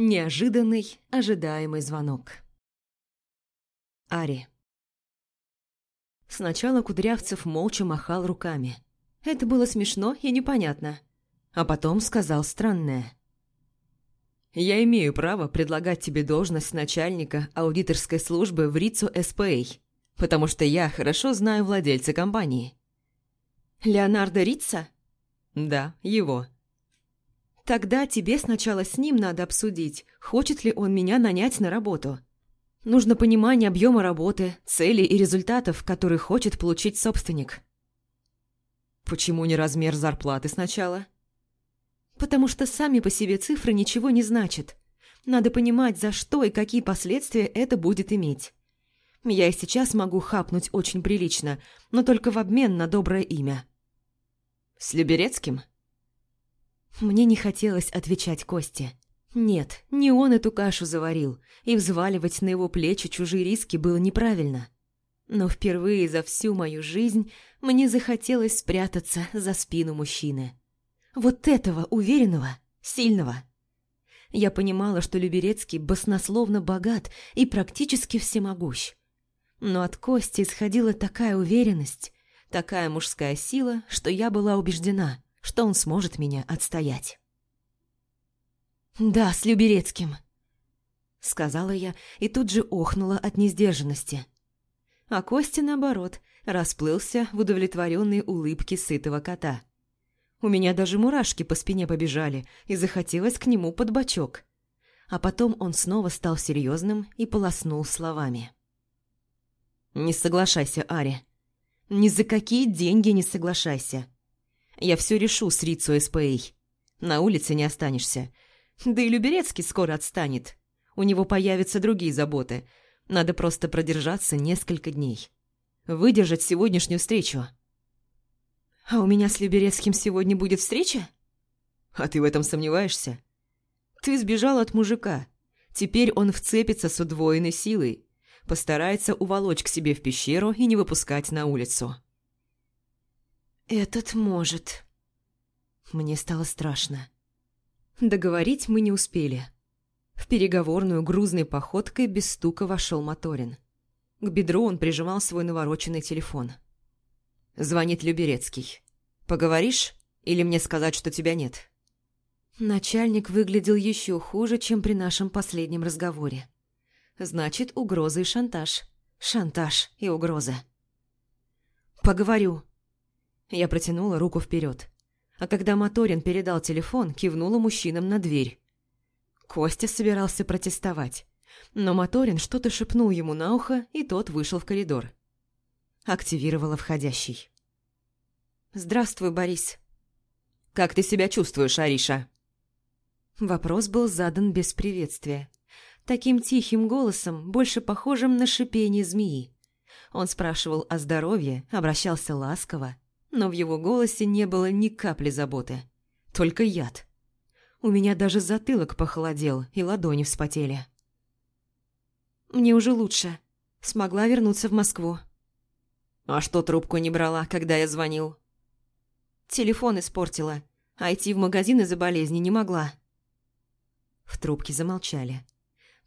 Неожиданный, ожидаемый звонок. Ари. Сначала Кудрявцев молча махал руками. Это было смешно и непонятно. А потом сказал странное. «Я имею право предлагать тебе должность начальника аудиторской службы в РИЦУ СПА, потому что я хорошо знаю владельца компании». «Леонардо Рица?» «Да, его». «Тогда тебе сначала с ним надо обсудить, хочет ли он меня нанять на работу. Нужно понимание объема работы, целей и результатов, которые хочет получить собственник». «Почему не размер зарплаты сначала?» «Потому что сами по себе цифры ничего не значат. Надо понимать, за что и какие последствия это будет иметь. Я и сейчас могу хапнуть очень прилично, но только в обмен на доброе имя». «С Люберецким?» Мне не хотелось отвечать Косте. Нет, не он эту кашу заварил, и взваливать на его плечи чужие риски было неправильно. Но впервые за всю мою жизнь мне захотелось спрятаться за спину мужчины. Вот этого уверенного, сильного. Я понимала, что Люберецкий баснословно богат и практически всемогущ. Но от Кости исходила такая уверенность, такая мужская сила, что я была убеждена, что он сможет меня отстоять. «Да, с Люберецким», — сказала я и тут же охнула от несдержанности. А Костя, наоборот, расплылся в удовлетворенной улыбке сытого кота. У меня даже мурашки по спине побежали, и захотелось к нему под бочок. А потом он снова стал серьезным и полоснул словами. «Не соглашайся, Ари. Ни за какие деньги не соглашайся. Я все решу с Рицу СПА. На улице не останешься. Да и Люберецкий скоро отстанет. У него появятся другие заботы. Надо просто продержаться несколько дней. Выдержать сегодняшнюю встречу. А у меня с Люберецким сегодня будет встреча? А ты в этом сомневаешься? Ты сбежал от мужика. Теперь он вцепится с удвоенной силой. Постарается уволочь к себе в пещеру и не выпускать на улицу. «Этот может». Мне стало страшно. Договорить мы не успели. В переговорную грузной походкой без стука вошел Моторин. К бедру он прижимал свой навороченный телефон. Звонит Люберецкий. «Поговоришь? Или мне сказать, что тебя нет?» Начальник выглядел еще хуже, чем при нашем последнем разговоре. Значит, угроза и шантаж. Шантаж и угроза. «Поговорю». Я протянула руку вперед а когда Моторин передал телефон, кивнула мужчинам на дверь. Костя собирался протестовать, но Моторин что-то шепнул ему на ухо, и тот вышел в коридор. Активировала входящий. «Здравствуй, Борис». «Как ты себя чувствуешь, Ариша?» Вопрос был задан без приветствия. Таким тихим голосом, больше похожим на шипение змеи. Он спрашивал о здоровье, обращался ласково но в его голосе не было ни капли заботы. Только яд. У меня даже затылок похолодел, и ладони вспотели. «Мне уже лучше. Смогла вернуться в Москву». «А что трубку не брала, когда я звонил?» «Телефон испортила, а идти в магазин из-за болезни не могла». В трубке замолчали.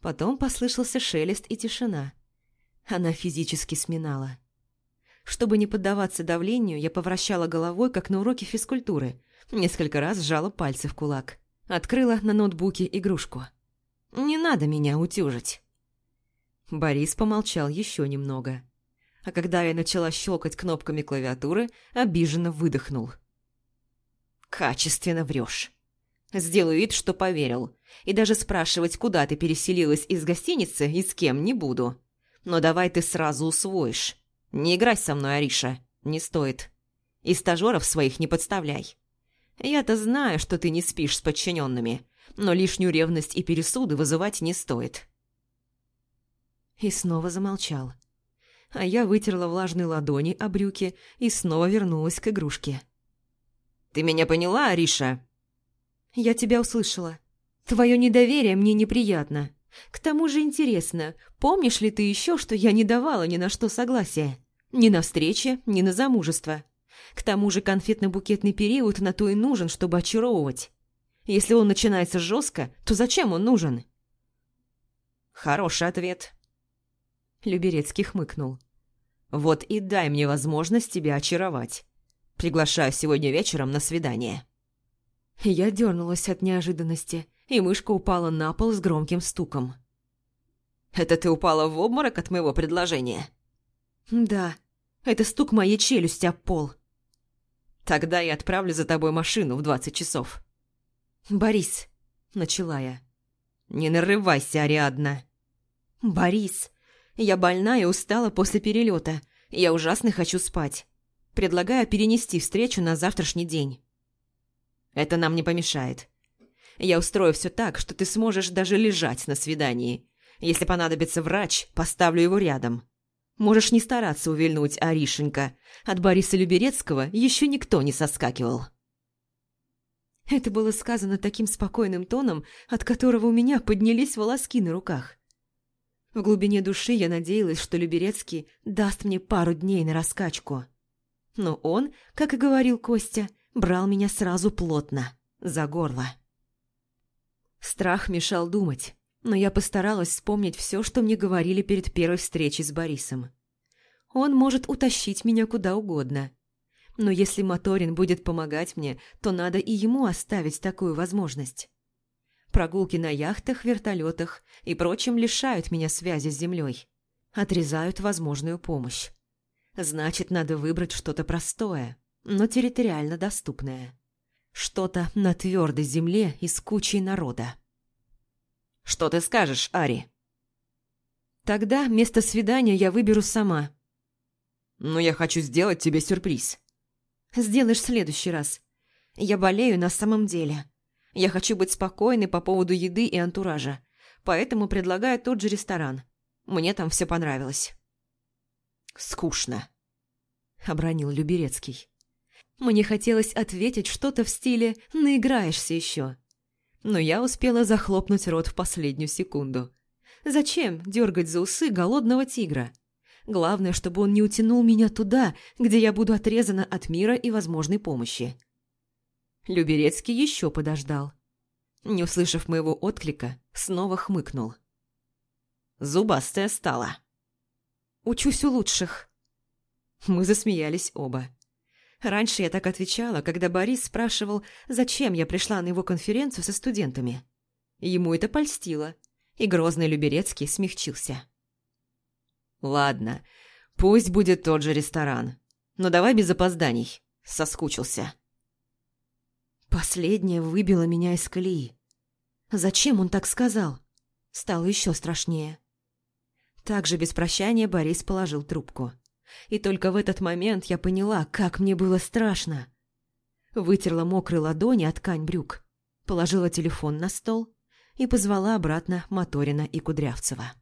Потом послышался шелест и тишина. Она физически сминала. Чтобы не поддаваться давлению, я повращала головой, как на уроке физкультуры. Несколько раз сжала пальцы в кулак. Открыла на ноутбуке игрушку. «Не надо меня утюжить». Борис помолчал еще немного. А когда я начала щелкать кнопками клавиатуры, обиженно выдохнул. «Качественно врешь. Сделаю вид, что поверил. И даже спрашивать, куда ты переселилась из гостиницы и с кем, не буду. Но давай ты сразу усвоишь. «Не играй со мной, Ариша. Не стоит. И стажеров своих не подставляй. Я-то знаю, что ты не спишь с подчиненными, но лишнюю ревность и пересуды вызывать не стоит». И снова замолчал. А я вытерла влажные ладони о брюки и снова вернулась к игрушке. «Ты меня поняла, Ариша?» «Я тебя услышала. Твое недоверие мне неприятно. К тому же интересно, помнишь ли ты еще, что я не давала ни на что согласия? Ни на встрече, ни на замужество. К тому же конфетно-букетный период на то и нужен, чтобы очаровывать. Если он начинается жестко, то зачем он нужен? Хороший ответ. Люберецкий хмыкнул. Вот и дай мне возможность тебя очаровать. Приглашаю сегодня вечером на свидание. Я дернулась от неожиданности, и мышка упала на пол с громким стуком. «Это ты упала в обморок от моего предложения?» «Да, это стук моей челюсти об пол». «Тогда я отправлю за тобой машину в двадцать часов». «Борис», — начала я. «Не нарывайся, Ариадна». «Борис, я больна и устала после перелета. Я ужасно хочу спать. Предлагаю перенести встречу на завтрашний день». «Это нам не помешает. Я устрою все так, что ты сможешь даже лежать на свидании. Если понадобится врач, поставлю его рядом. Можешь не стараться увильнуть, Аришенька. От Бориса Люберецкого еще никто не соскакивал». Это было сказано таким спокойным тоном, от которого у меня поднялись волоски на руках. В глубине души я надеялась, что Люберецкий даст мне пару дней на раскачку. Но он, как и говорил Костя, брал меня сразу плотно, за горло. Страх мешал думать, но я постаралась вспомнить все, что мне говорили перед первой встречей с Борисом. Он может утащить меня куда угодно – но если Моторин будет помогать мне, то надо и ему оставить такую возможность. Прогулки на яхтах, вертолетах и прочем лишают меня связи с землей. Отрезают возможную помощь. Значит, надо выбрать что-то простое, но территориально доступное. Что-то на твердой земле и с кучей народа. «Что ты скажешь, Ари?» «Тогда место свидания я выберу сама». «Но я хочу сделать тебе сюрприз». Сделаешь в следующий раз. Я болею на самом деле. Я хочу быть спокойной по поводу еды и антуража. Поэтому предлагаю тот же ресторан. Мне там все понравилось». «Скучно», — обронил Люберецкий. Мне хотелось ответить что-то в стиле «наиграешься еще». Но я успела захлопнуть рот в последнюю секунду. Зачем дергать за усы голодного тигра? Главное, чтобы он не утянул меня туда, где я буду отрезана от мира и возможной помощи. Люберецкий еще подождал. Не услышав моего отклика, снова хмыкнул. «Зубастая стала». «Учусь у лучших». Мы засмеялись оба. Раньше я так отвечала, когда Борис спрашивал, зачем я пришла на его конференцию со студентами. Ему это польстило, и грозный Люберецкий смягчился. «Ладно, пусть будет тот же ресторан. Но давай без опозданий. Соскучился». Последнее выбило меня из колеи. Зачем он так сказал? Стало еще страшнее. Также без прощания Борис положил трубку. И только в этот момент я поняла, как мне было страшно. Вытерла мокрые ладони от ткань брюк, положила телефон на стол и позвала обратно Моторина и Кудрявцева.